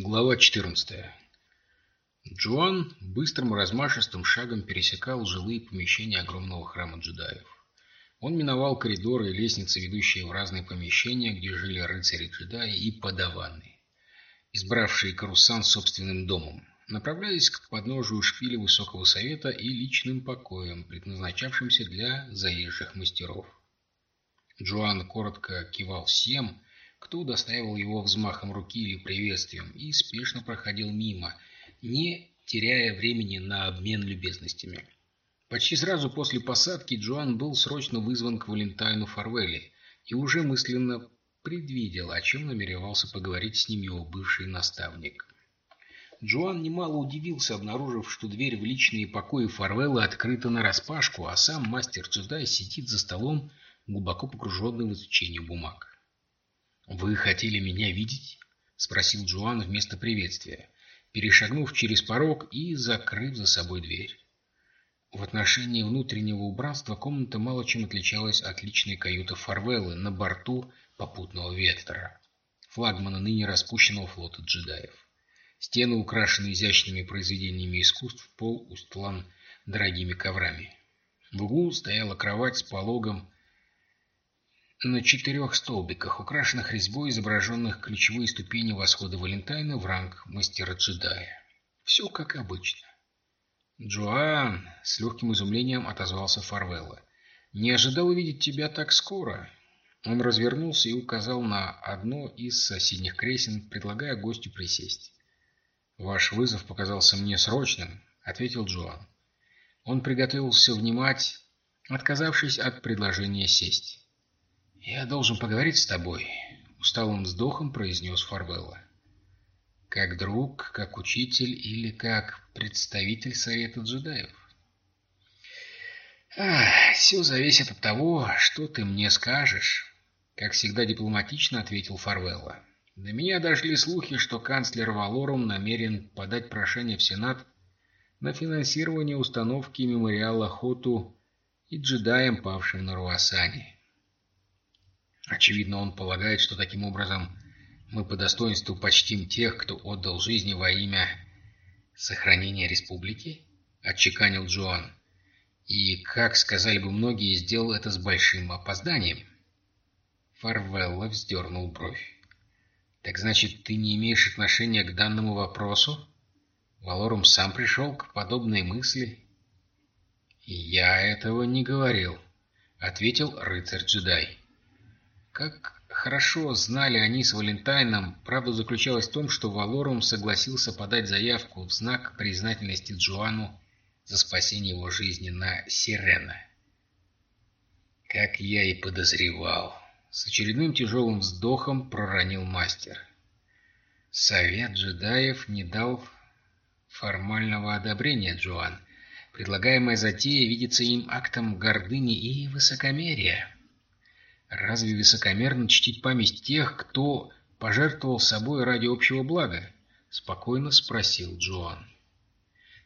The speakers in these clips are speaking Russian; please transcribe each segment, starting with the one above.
Глава 14. Джоан быстрым размашистым шагом пересекал жилые помещения огромного храма джедаев. Он миновал коридоры и лестницы, ведущие в разные помещения, где жили рыцари-джедаи и подаваны, избравшие Карусан собственным домом, направляясь к подножию шпиля Высокого Совета и личным покоям, предназначавшимся для заезжих мастеров. Джоан коротко кивал всем, кто удостаивал его взмахом руки или приветствием, и спешно проходил мимо, не теряя времени на обмен любезностями. Почти сразу после посадки Джоан был срочно вызван к Валентайну Фарвелли и уже мысленно предвидел, о чем намеревался поговорить с ним его бывший наставник. Джоан немало удивился, обнаружив, что дверь в личные покои Фарвелла открыта нараспашку, а сам мастер джедай сидит за столом, глубоко погруженный в изучение бумаг. «Вы хотели меня видеть?» — спросил Джоан вместо приветствия, перешагнув через порог и закрыв за собой дверь. В отношении внутреннего убранства комната мало чем отличалась от личной каюты Фарвеллы на борту попутного ветра, флагмана ныне распущенного флота джедаев. Стены украшены изящными произведениями искусств, пол устлан дорогими коврами. В углу стояла кровать с пологом, на четырех столбиках, украшенных резьбой, изображенных ключевые ступени восхода Валентайна в ранг мастера-джедая. Все как обычно. «Джоан!» — с легким изумлением отозвался Фарвелла. «Не ожидал увидеть тебя так скоро!» Он развернулся и указал на одно из соседних кресен, предлагая гостю присесть. «Ваш вызов показался мне срочным», — ответил Джоан. Он приготовился внимать, отказавшись от предложения сесть. «Я должен поговорить с тобой», — усталым вздохом произнес Фарвелла. «Как друг, как учитель или как представитель Совета джедаев?» «Ах, все зависит от того, что ты мне скажешь», — как всегда дипломатично ответил Фарвелла. «До меня дошли слухи, что канцлер Валорум намерен подать прошение в Сенат на финансирование установки мемориала Хоту и джедаям, павшим на Руасане. Очевидно, он полагает, что таким образом мы по достоинству почтим тех, кто отдал жизни во имя сохранения республики, отчеканил Джоан. И, как сказали бы многие, сделал это с большим опозданием. Фарвелла вздернул бровь. «Так значит, ты не имеешь отношения к данному вопросу?» Валорум сам пришел к подобной мысли. «Я этого не говорил», — ответил рыцарь-джедай. Как хорошо знали они с Валентайном, правда заключалась в том, что Валорум согласился подать заявку в знак признательности Джоану за спасение его жизни на Сирена. Как я и подозревал, с очередным тяжелым вздохом проронил мастер. Совет джедаев не дал формального одобрения Джоан. Предлагаемая затея видится им актом гордыни и высокомерия. Разве высокомерно чтить память тех, кто пожертвовал собой ради общего блага? Спокойно спросил Джоан.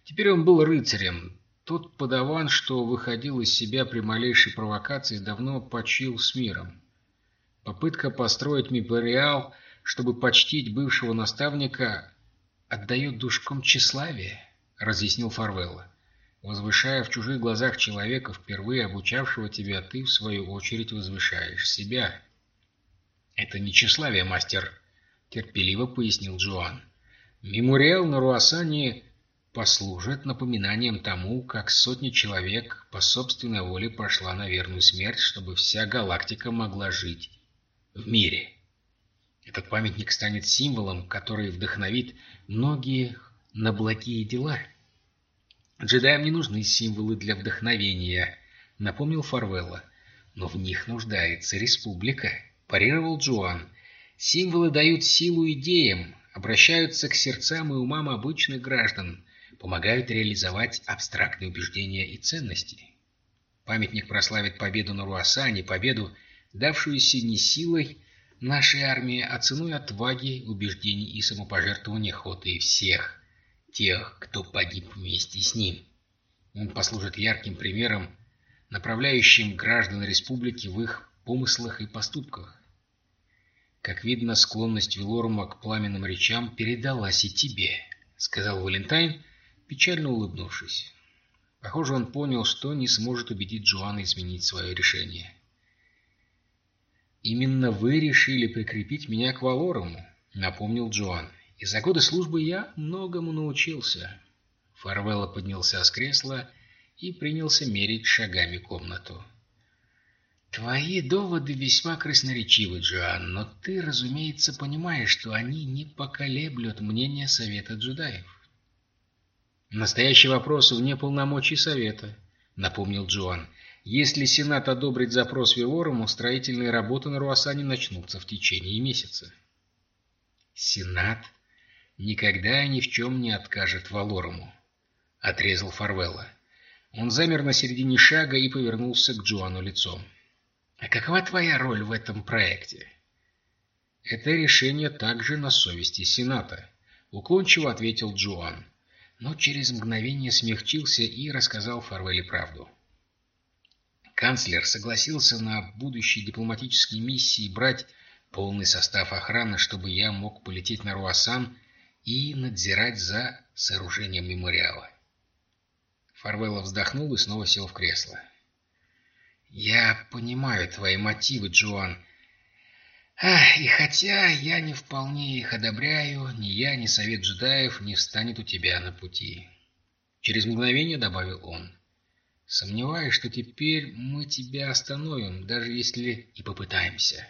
Теперь он был рыцарем. Тот подаван, что выходил из себя при малейшей провокации, давно почил с миром. Попытка построить мемориал, чтобы почтить бывшего наставника, отдает душком тщеславия, разъяснил Фарвелла. Возвышая в чужих глазах человека, впервые обучавшего тебя, ты, в свою очередь, возвышаешь себя. «Это не тщеславие, мастер», — терпеливо пояснил Джоан. «Мемориал на Руасане послужит напоминанием тому, как сотни человек по собственной воле пошла на верную смерть, чтобы вся галактика могла жить в мире. Этот памятник станет символом, который вдохновит многих на благие дела». Джедаям не нужны символы для вдохновения, напомнил Фарвелла. Но в них нуждается республика, парировал Джоан. Символы дают силу идеям, обращаются к сердцам и умам обычных граждан, помогают реализовать абстрактные убеждения и ценности. Памятник прославит победу на Руасане, победу, давшуюся не силой нашей армии, а ценой отваги, убеждений и самопожертвования Хота и всех, тех, кто погиб вместе с ним. Он послужит ярким примером, направляющим граждан республики в их помыслах и поступках. Как видно, склонность Вилорума к пламенным речам передалась и тебе, — сказал Валентайн, печально улыбнувшись. Похоже, он понял, что не сможет убедить Джоанна изменить свое решение. «Именно вы решили прикрепить меня к Валорому», — напомнил Джоан. «И за годы службы я многому научился». Фарвелла поднялся с кресла и принялся мерить шагами комнату. «Твои доводы весьма красноречивы, Джоан, но ты, разумеется, понимаешь, что они не поколеблют мнение Совета джедаев». «Настоящий вопрос вне полномочий Совета», — напомнил Джоан. Если Сенат одобрит запрос Виворуму, строительные работы на Руасане начнутся в течение месяца. Сенат никогда ни в чем не откажет Валоруму, — отрезал Фарвелла. Он замер на середине шага и повернулся к Джоану лицом. «А какова твоя роль в этом проекте?» «Это решение также на совести Сената», — уклончиво ответил Джоан, но через мгновение смягчился и рассказал Фарвелле правду. Канцлер согласился на будущие дипломатические миссии брать полный состав охраны, чтобы я мог полететь на Руасан и надзирать за сооружением мемориала. Фарвелла вздохнул и снова сел в кресло. «Я понимаю твои мотивы, Джоан. Ах, и хотя я не вполне их одобряю, ни я, ни совет джедаев не встанет у тебя на пути». Через мгновение добавил он. Сомневаюсь, что теперь мы тебя остановим, даже если и попытаемся.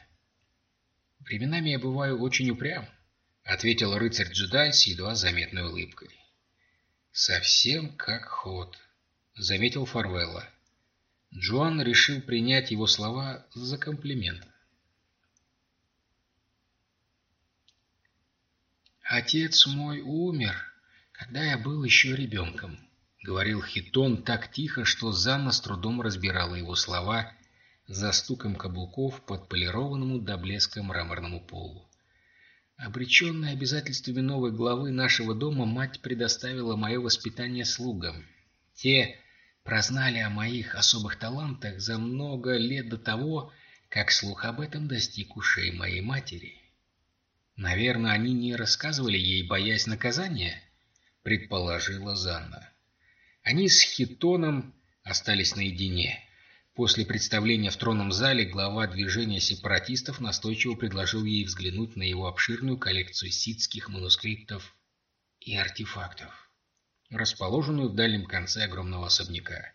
Временами я бываю очень упрям, — ответил рыцарь-джедай с едва заметной улыбкой. «Совсем как ход», — заметил Фарвелла. Джоан решил принять его слова за комплимент. «Отец мой умер, когда я был еще ребенком», — говорил Хитон так тихо, что Занна с трудом разбирала его слова за стуком каблуков под полированному до блеска мраморному полу. Обреченная обязательствами новой главы нашего дома, мать предоставила мое воспитание слугам. Те прознали о моих особых талантах за много лет до того, как слух об этом достиг ушей моей матери. Наверное, они не рассказывали ей, боясь наказания, предположила Занна. Они с Хитоном остались наедине. После представления в тронном зале глава движения сепаратистов настойчиво предложил ей взглянуть на его обширную коллекцию ситских манускриптов и артефактов, расположенную в дальнем конце огромного особняка.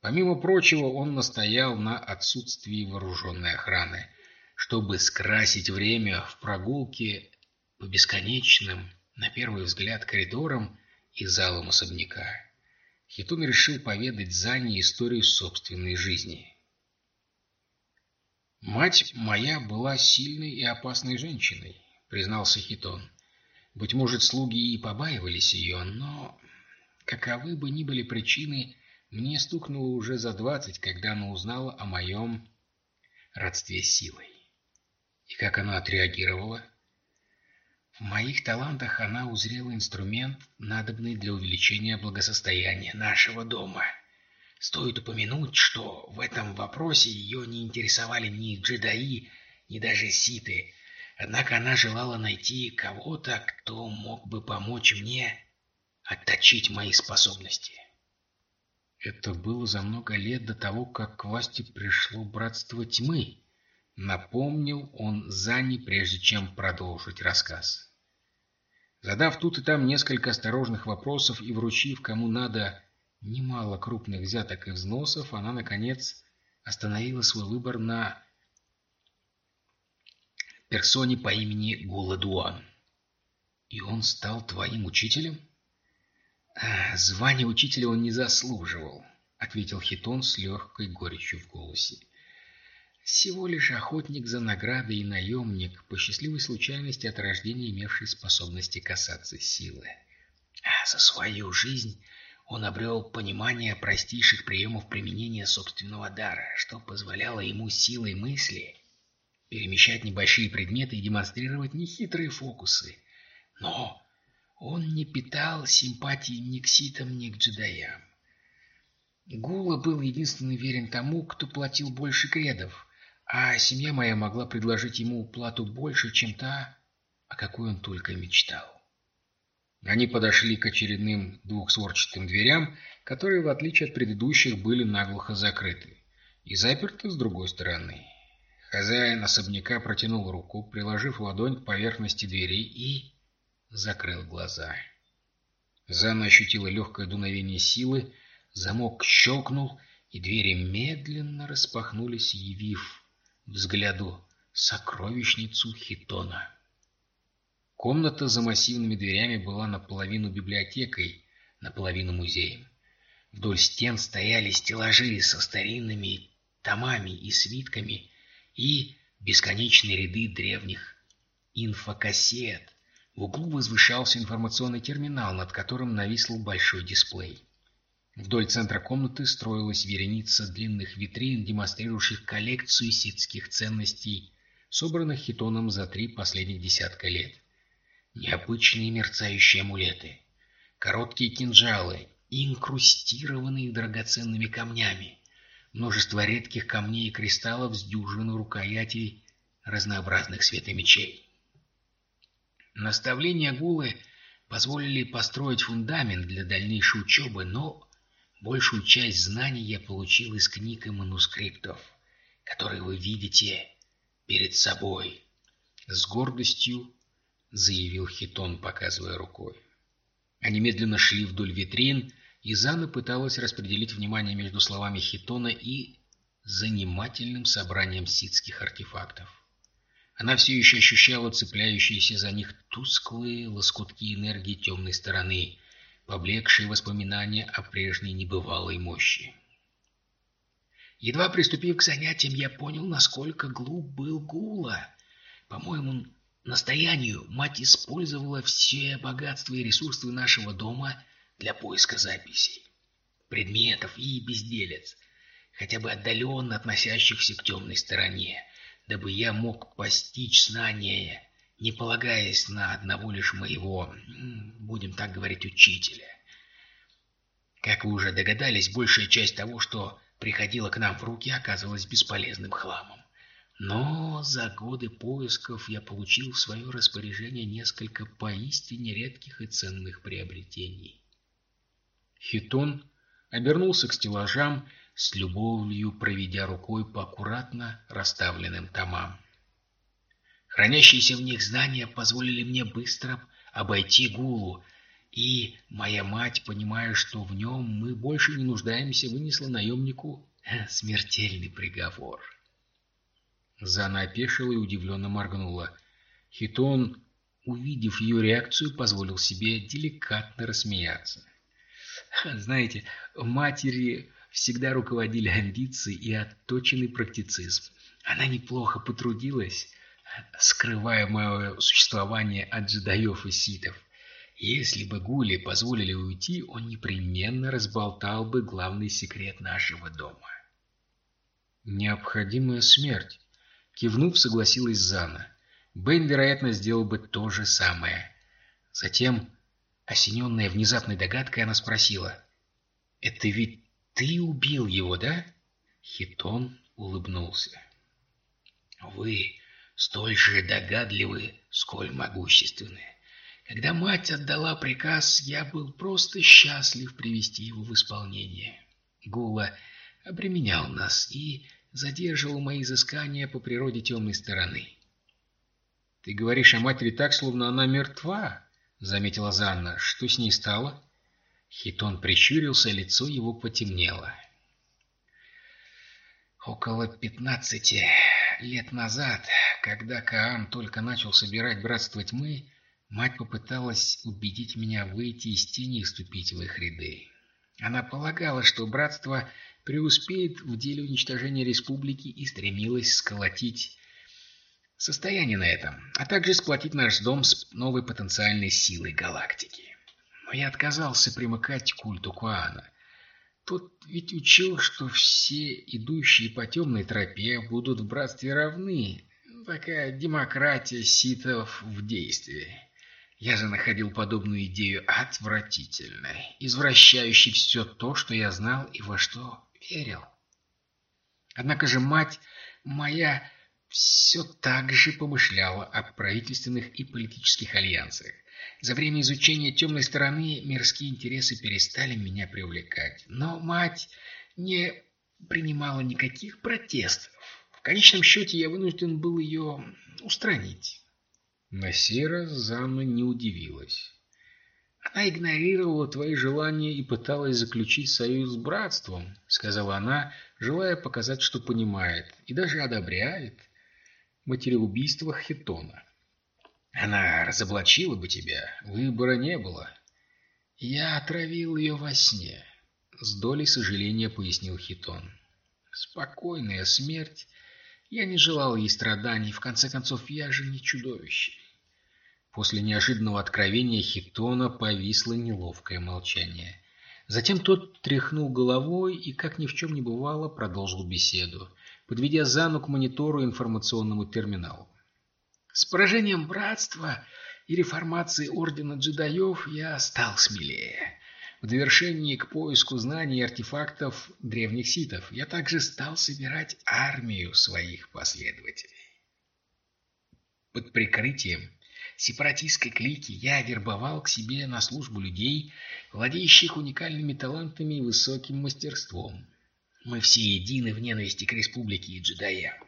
Помимо прочего, он настоял на отсутствии вооруженной охраны, чтобы скрасить время в прогулке по бесконечным, на первый взгляд, коридорам и залам особняка. Хитон решил поведать Зане историю собственной жизни. «Мать моя была сильной и опасной женщиной», — признался Хитон. «Быть может, слуги и побаивались ее, но, каковы бы ни были причины, мне стукнуло уже за двадцать, когда она узнала о моем родстве силой. И как она отреагировала?» В моих талантах она узрела инструмент, надобный для увеличения благосостояния нашего дома. Стоит упомянуть, что в этом вопросе ее не интересовали ни джедаи, ни даже ситы. Однако она желала найти кого-то, кто мог бы помочь мне отточить мои способности. Это было за много лет до того, как к власти пришло Братство Тьмы. Напомнил он Зани, прежде чем продолжить рассказ. Задав тут и там несколько осторожных вопросов и вручив кому надо немало крупных взяток и взносов, она, наконец, остановила свой выбор на персоне по имени Гуладуан. «И он стал твоим учителем?» а, «Звание учителя он не заслуживал», — ответил Хитон с легкой горечью в голосе. Всего лишь охотник за наградой и наемник, по счастливой случайности от рождения имевший способности касаться силы. А за свою жизнь он обрел понимание простейших приемов применения собственного дара, что позволяло ему силой мысли перемещать небольшие предметы и демонстрировать нехитрые фокусы. Но он не питал симпатии ни к ситам, ни к джедаям. Гула был единственный верен тому, кто платил больше кредов, а семья моя могла предложить ему плату больше, чем та, о какой он только мечтал. Они подошли к очередным двухсворчатым дверям, которые, в отличие от предыдущих, были наглухо закрыты и заперты с другой стороны. Хозяин особняка протянул руку, приложив ладонь к поверхности дверей и закрыл глаза. Зана ощутила легкое дуновение силы, замок щелкнул, и двери медленно распахнулись, явив взгляду сокровищницу Хитона. Комната за массивными дверями была наполовину библиотекой, наполовину музеем. Вдоль стен стояли стеллажи со старинными томами и свитками и бесконечные ряды древних инфокассет. В углу возвышался информационный терминал, над которым нависл большой дисплей. Вдоль центра комнаты строилась вереница длинных витрин, демонстрирующих коллекцию ситских ценностей, собранных хитоном за три последних десятка лет. Необычные мерцающие амулеты, короткие кинжалы, инкрустированные драгоценными камнями, множество редких камней и кристаллов с дюжину рукоятей разнообразных светомечей. Наставления Гулы позволили построить фундамент для дальнейшей учебы, но Большую часть знаний я получил из книг и манускриптов, которые вы видите перед собой. С гордостью заявил Хитон, показывая рукой. Они медленно шли вдоль витрин, и Зана пыталась распределить внимание между словами Хитона и занимательным собранием ситских артефактов. Она все еще ощущала цепляющиеся за них тусклые лоскутки энергии темной стороны, поблекшие воспоминания о прежней небывалой мощи. Едва приступив к занятиям, я понял, насколько глуп был Гула. По моему настоянию, мать использовала все богатства и ресурсы нашего дома для поиска записей, предметов и безделец, хотя бы отдаленно относящихся к темной стороне, дабы я мог постичь знания не полагаясь на одного лишь моего, будем так говорить, учителя. Как вы уже догадались, большая часть того, что приходило к нам в руки, оказывалась бесполезным хламом. Но за годы поисков я получил в свое распоряжение несколько поистине редких и ценных приобретений. Хитон обернулся к стеллажам, с любовью проведя рукой по аккуратно расставленным томам. Хранящиеся в них знания позволили мне быстро обойти Гулу, и моя мать, понимая, что в нем мы больше не нуждаемся, вынесла наемнику смертельный приговор. Зана опешила и удивленно моргнула. Хитон, увидев ее реакцию, позволил себе деликатно рассмеяться. Знаете, матери всегда руководили амбиции и отточенный практицизм. Она неплохо потрудилась, скрывая мое существование от джедаев и ситов. Если бы Гули позволили уйти, он непременно разболтал бы главный секрет нашего дома. Необходимая смерть. Кивнув, согласилась Зана. Бен, вероятно, сделал бы то же самое. Затем, осененная внезапной догадкой, она спросила. «Это ведь ты убил его, да?» Хитон улыбнулся. «Вы столь же догадливы, сколь могущественны. Когда мать отдала приказ, я был просто счастлив привести его в исполнение. Гула обременял нас и задерживал мои изыскания по природе темной стороны. «Ты говоришь о матери так, словно она мертва», — заметила Занна. «Что с ней стало?» Хитон прищурился, лицо его потемнело. «Около пятнадцати лет назад, когда Каан только начал собирать Братство Тьмы, мать попыталась убедить меня выйти из тени и вступить в их ряды. Она полагала, что Братство преуспеет в деле уничтожения Республики и стремилась сколотить состояние на этом, а также сплотить наш дом с новой потенциальной силой галактики. Но я отказался примыкать к культу Куана. Тот ведь учил, что все идущие по темной тропе будут в братстве равны. Такая демократия ситов в действии. Я же находил подобную идею отвратительной, извращающей все то, что я знал и во что верил. Однако же мать моя все так же помышляла о правительственных и политических альянсах. За время изучения темной стороны мирские интересы перестали меня привлекать. Но мать не принимала никаких протестов. В конечном счете я вынужден был ее устранить. На сей раз Занна не удивилась. «Она игнорировала твои желания и пыталась заключить союз с братством», — сказала она, желая показать, что понимает и даже одобряет материубийство Хитона. «Она разоблачила бы тебя, выбора не было». «Я отравил ее во сне», — с долей сожаления пояснил Хитон. «Спокойная смерть. Я не желал ей страданий, в конце концов, я же не чудовище». После неожиданного откровения Хитона повисло неловкое молчание. Затем тот тряхнул головой и, как ни в чем не бывало, продолжил беседу, подведя Зану к монитору информационному терминалу. С поражением братства и реформацией Ордена Джедаев я стал смелее. В довершении к поиску знаний и артефактов древних ситов я также стал собирать армию своих последователей. Под прикрытием сепаратистской клики я вербовал к себе на службу людей, владеющих уникальными талантами и высоким мастерством. Мы все едины в ненависти к республике и джедаям.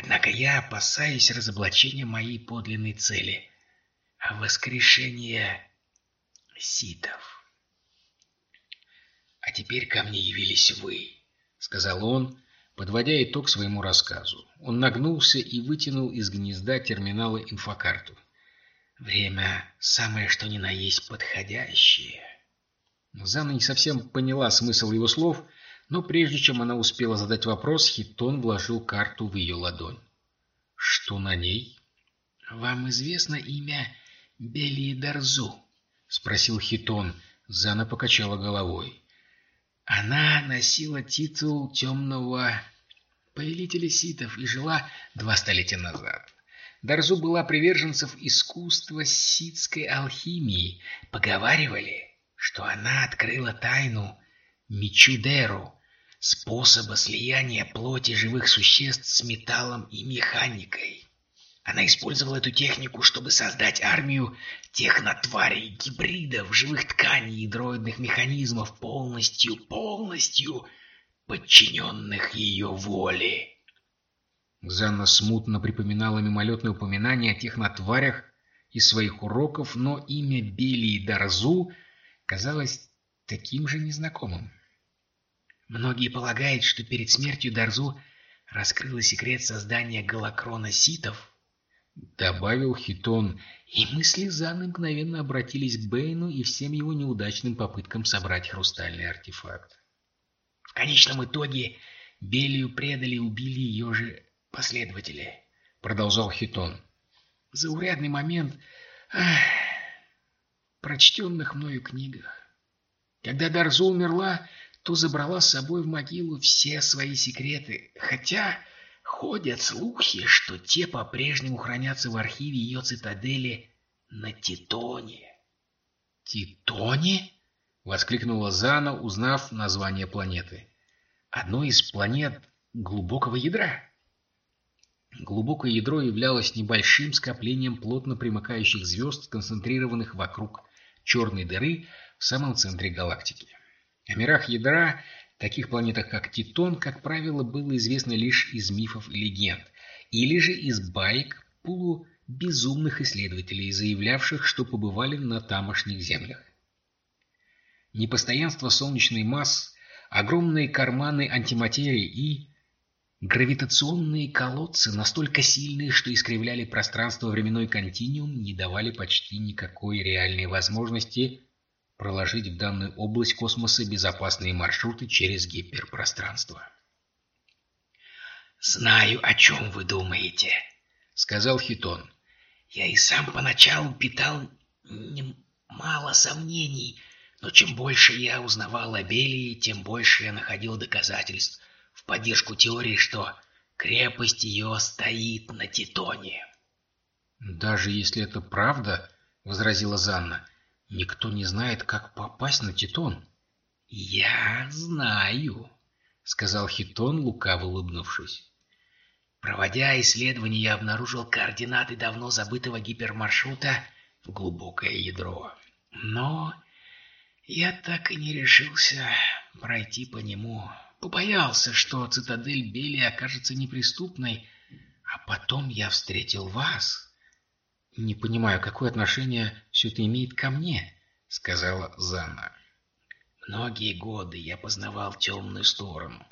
Однако я опасаюсь разоблачения моей подлинной цели — воскрешения ситов. «А теперь ко мне явились вы», — сказал он, подводя итог своему рассказу. Он нагнулся и вытянул из гнезда терминала инфокарту. Время самое что ни на есть подходящее. Зана не совсем поняла смысл его слов, но прежде чем она успела задать вопрос, Хитон вложил карту в ее ладонь. «Что на ней?» «Вам известно имя Бели Дарзу?» — спросил Хитон. Зана покачала головой. Она носила титул темного повелителя ситов и жила два столетия назад. Дарзу была приверженцев искусства ситской алхимии. Поговаривали, что она открыла тайну Мичудеру, способа слияния плоти живых существ с металлом и механикой. Она использовала эту технику, чтобы создать армию технотварей, гибридов, живых тканей и дроидных механизмов, полностью, полностью подчиненных ее воле. Занна смутно припоминала мимолетное упоминание о технотварях из своих уроков, но имя Белии Дарзу казалось таким же незнакомым. Многие полагают, что перед смертью Дарзу раскрыла секрет создания голокрона ситов, добавил Хитон, и мысли Занны мгновенно обратились к Бэйну и всем его неудачным попыткам собрать хрустальный артефакт. В конечном итоге Белию предали и убили ее же последователи, продолжал Хитон. Заурядный момент ах, прочтенных мною книгах. Когда Дарзу умерла, то забрала с собой в могилу все свои секреты, хотя ходят слухи, что те по-прежнему хранятся в архиве ее цитадели на Титоне. «Титоне?» — воскликнула Зана, узнав название планеты. «Одной из планет глубокого ядра». Глубокое ядро являлось небольшим скоплением плотно примыкающих звезд, сконцентрированных вокруг черной дыры в самом центре галактики. О мирах ядра, таких планетах как Титон, как правило, было известно лишь из мифов и легенд, или же из баек полубезумных исследователей, заявлявших, что побывали на тамошних землях. Непостоянство солнечной масс, огромные карманы антиматерии и Гравитационные колодцы, настолько сильные, что искривляли пространство-временной континуум, не давали почти никакой реальной возможности проложить в данную область космоса безопасные маршруты через гиперпространство. «Знаю, о чем вы думаете», — сказал Хитон. «Я и сам поначалу питал немало сомнений, но чем больше я узнавал о Белии, тем больше я находил доказательств, в поддержку теории, что крепость ее стоит на Титоне. «Даже если это правда, — возразила Занна, — никто не знает, как попасть на Титон». «Я знаю», — сказал Хитон, лукаво улыбнувшись. Проводя исследования, я обнаружил координаты давно забытого гипермаршрута в глубокое ядро. Но я так и не решился пройти по нему. Побоялся, что цитадель Бели окажется неприступной, а потом я встретил вас. «Не понимаю, какое отношение все это имеет ко мне?» — сказала Зана. «Многие годы я познавал темную сторону,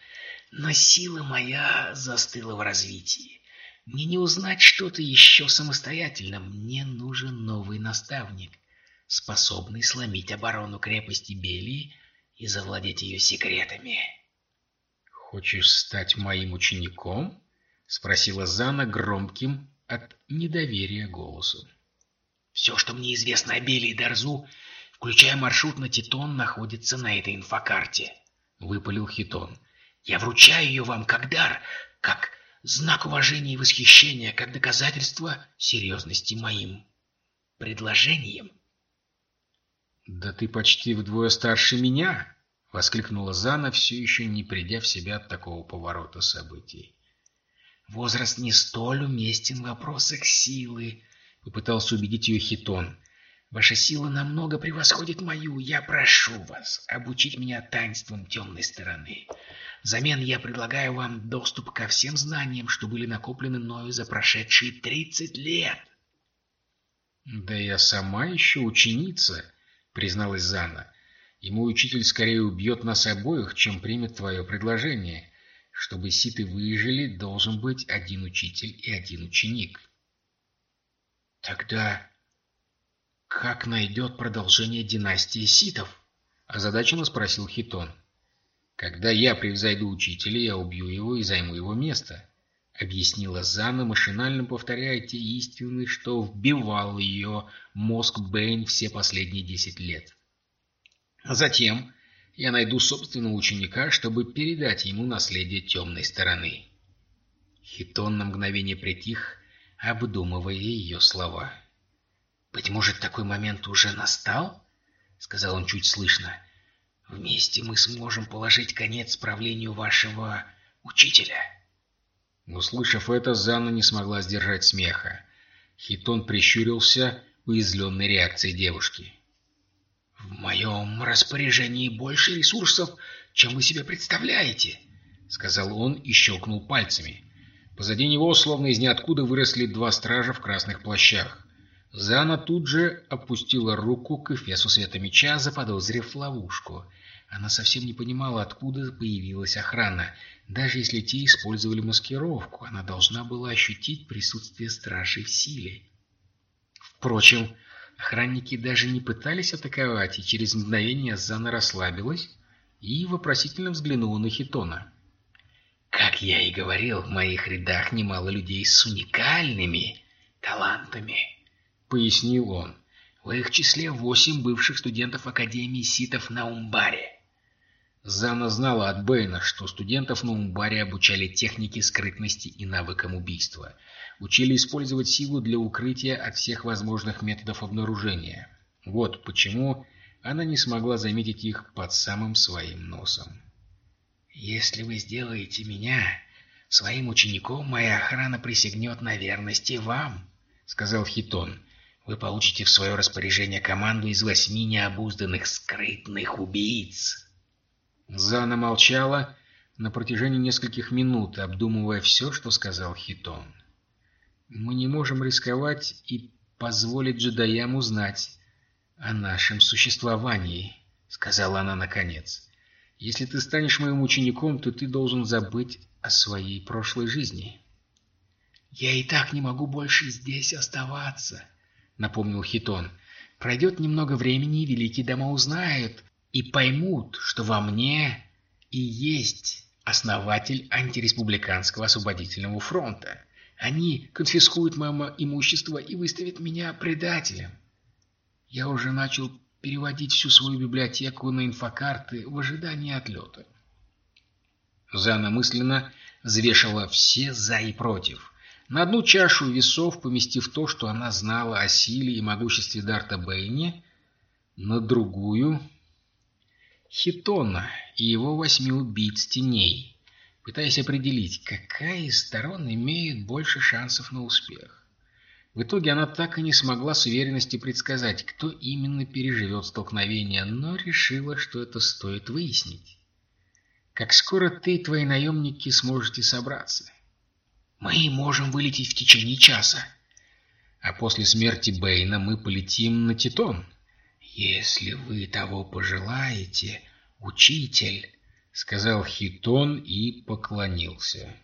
но сила моя застыла в развитии. Мне не узнать что-то еще самостоятельно. Мне нужен новый наставник, способный сломить оборону крепости Белии и завладеть ее секретами». «Хочешь стать моим учеником?» — спросила Зана громким от недоверия голосу. «Все, что мне известно о Белии и Дарзу, включая маршрут на Титон, находится на этой инфокарте», — выпалил Хитон. «Я вручаю ее вам как дар, как знак уважения и восхищения, как доказательство серьезности моим предложением». «Да ты почти вдвое старше меня!» — воскликнула Зана, все еще не придя в себя от такого поворота событий. Возраст не столь уместен в вопросах силы, — попытался убедить ее Хитон. Ваша сила намного превосходит мою. Я прошу вас обучить меня таинствам темной стороны. Взамен я предлагаю вам доступ ко всем знаниям, что были накоплены мною за прошедшие тридцать лет. Да я сама еще ученица, призналась Зана. И мой учитель скорее убьет нас обоих, чем примет твое предложение. Чтобы ситы выжили, должен быть один учитель и один ученик. Тогда как найдет продолжение династии ситов? Озадаченно спросил Хитон. Когда я превзойду учителя, я убью его и займу его место. Объяснила Зана, машинально повторяя те истины, что вбивал ее мозг Бэйн все последние десять лет. Затем я найду собственного ученика, чтобы передать ему наследие темной стороны. Хитон на мгновение притих, обдумывая ее слова. «Быть может, такой момент уже настал?» — сказал он чуть слышно. «Вместе мы сможем положить конец правлению вашего учителя». Услышав это, Зана не смогла сдержать смеха. Хитон прищурился уязвленной реакцией девушки. «В моем распоряжении больше ресурсов, чем вы себе представляете», — сказал он и щелкнул пальцами. Позади него, словно из ниоткуда, выросли два стража в красных плащах. Зана тут же опустила руку к эфесу света меча, заподозрив ловушку. Она совсем не понимала, откуда появилась охрана. Даже если те использовали маскировку, она должна была ощутить присутствие стражей в силе. Впрочем, Охранники даже не пытались атаковать, и через мгновение Зана расслабилась и вопросительно взглянула на Хитона. «Как я и говорил, в моих рядах немало людей с уникальными талантами», — пояснил он. «В их числе восемь бывших студентов Академии Ситов на Умбаре». Зана знала от Бэйна, что студентов на Умбаре обучали технике скрытности и навыкам убийства — учили использовать силу для укрытия от всех возможных методов обнаружения. Вот почему она не смогла заметить их под самым своим носом. «Если вы сделаете меня своим учеником, моя охрана присягнет на верности вам», — сказал Хитон. «Вы получите в свое распоряжение команду из восьми необузданных скрытных убийц». Зана молчала на протяжении нескольких минут, обдумывая все, что сказал Хитон. Мы не можем рисковать и позволить джедаям узнать о нашем существовании, — сказала она наконец. Если ты станешь моим учеником, то ты должен забыть о своей прошлой жизни. Я и так не могу больше здесь оставаться, — напомнил Хитон. Пройдет немного времени, и великие дома узнают и поймут, что во мне и есть основатель антиреспубликанского освободительного фронта. Они конфискуют мое имущество и выставят меня предателем. Я уже начал переводить всю свою библиотеку на инфокарты в ожидании отлета. Зана мысленно взвешивала все «за» и «против». На одну чашу весов, поместив то, что она знала о силе и могуществе Дарта Бэйне, на другую — Хитона и его восьми убийц теней, пытаясь определить, какая из сторон имеет больше шансов на успех. В итоге она так и не смогла с уверенностью предсказать, кто именно переживет столкновение, но решила, что это стоит выяснить. «Как скоро ты и твои наемники сможете собраться?» «Мы можем вылететь в течение часа», а после смерти Бэйна мы полетим на Титон. Если вы того пожелаете, учитель, — сказал Хитон и поклонился.